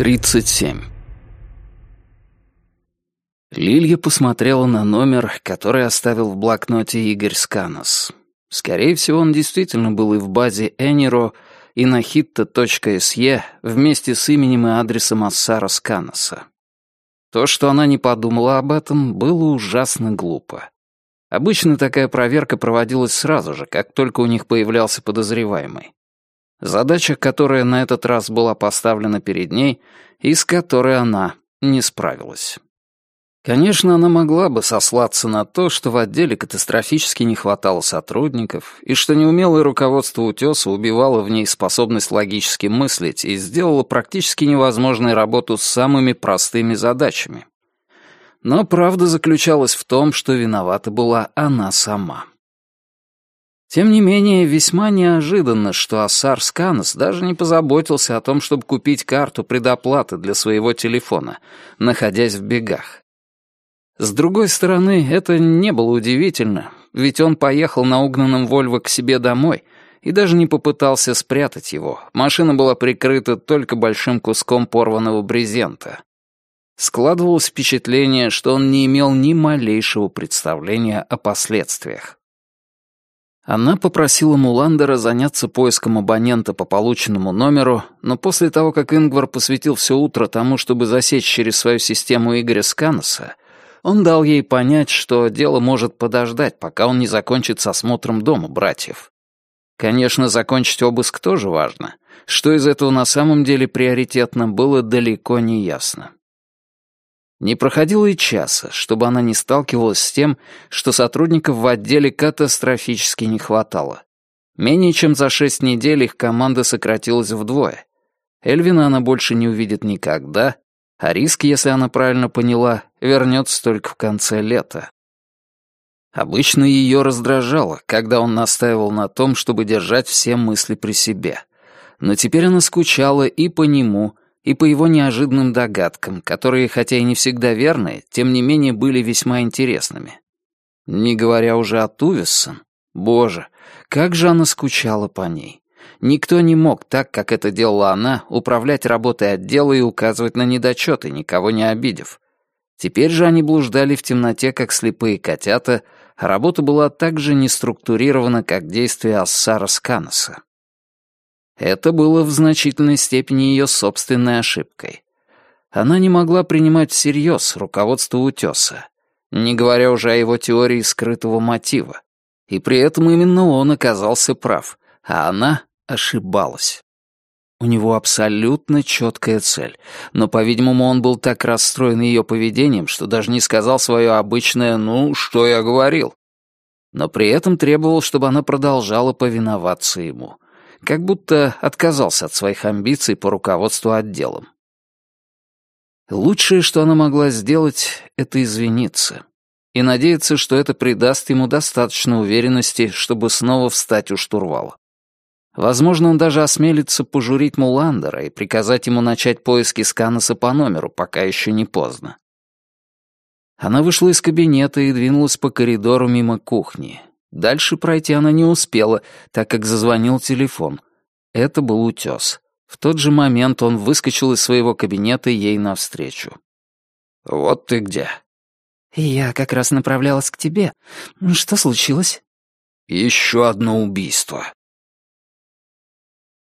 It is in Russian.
37. Лилья посмотрела на номер, который оставил в блокноте Игорь Сканос. Скорее всего, он действительно был и в базе Эниро, и на hitta.se вместе с именем и адресом Ассара Сканоса. То, что она не подумала об этом, было ужасно глупо. Обычно такая проверка проводилась сразу же, как только у них появлялся подозреваемый. Задача, которая на этот раз была поставлена перед ней, и с которой она не справилась. Конечно, она могла бы сослаться на то, что в отделе катастрофически не хватало сотрудников, и что неумелое руководство утеса убивало в ней способность логически мыслить и сделало практически невозможной работу с самыми простыми задачами. Но правда заключалась в том, что виновата была она сама. Тем не менее, весьма неожиданно, что Ассар Сканос даже не позаботился о том, чтобы купить карту предоплаты для своего телефона, находясь в бегах. С другой стороны, это не было удивительно, ведь он поехал на угнанном Вольво к себе домой и даже не попытался спрятать его. Машина была прикрыта только большим куском порванного брезента. Складывалось впечатление, что он не имел ни малейшего представления о последствиях. Она попросила Муландера заняться поиском абонента по полученному номеру, но после того, как Ингвар посвятил все утро тому, чтобы засечь через свою систему Игоря Сканоса, он дал ей понять, что дело может подождать, пока он не закончит с осмотром дома братьев. Конечно, закончить обыск тоже важно. Что из этого на самом деле приоритетно, было далеко не ясно. Не проходило и часа, чтобы она не сталкивалась с тем, что сотрудников в отделе катастрофически не хватало. Менее чем за шесть недель их команда сократилась вдвое. Эльвина она больше не увидит никогда, а риск, если она правильно поняла, вернется только в конце лета. Обычно ее раздражало, когда он настаивал на том, чтобы держать все мысли при себе. Но теперь она скучала и по нему, и по его неожиданным догадкам, которые, хотя и не всегда верные, тем не менее были весьма интересными. Не говоря уже о Тувессон, боже, как же она скучала по ней. Никто не мог, так как это делала она, управлять работой отдела и указывать на недочеты, никого не обидев. Теперь же они блуждали в темноте, как слепые котята, а работа была так же неструктурирована, как действия Ассара Сканоса. Это было в значительной степени ее собственной ошибкой. Она не могла принимать всерьез руководство утеса, не говоря уже о его теории скрытого мотива. И при этом именно он оказался прав, а она ошибалась. У него абсолютно четкая цель, но, по-видимому, он был так расстроен ее поведением, что даже не сказал свое обычное «ну, что я говорил». Но при этом требовал, чтобы она продолжала повиноваться ему — как будто отказался от своих амбиций по руководству отделом. Лучшее, что она могла сделать, это извиниться. И надеяться, что это придаст ему достаточно уверенности, чтобы снова встать у штурвала. Возможно, он даже осмелится пожурить Муландера и приказать ему начать поиски Сканоса по номеру, пока еще не поздно. Она вышла из кабинета и двинулась по коридору мимо кухни. Дальше пройти она не успела, так как зазвонил телефон. Это был утес. В тот же момент он выскочил из своего кабинета ей навстречу. «Вот ты где». «Я как раз направлялась к тебе. Что случилось?» «Еще одно убийство».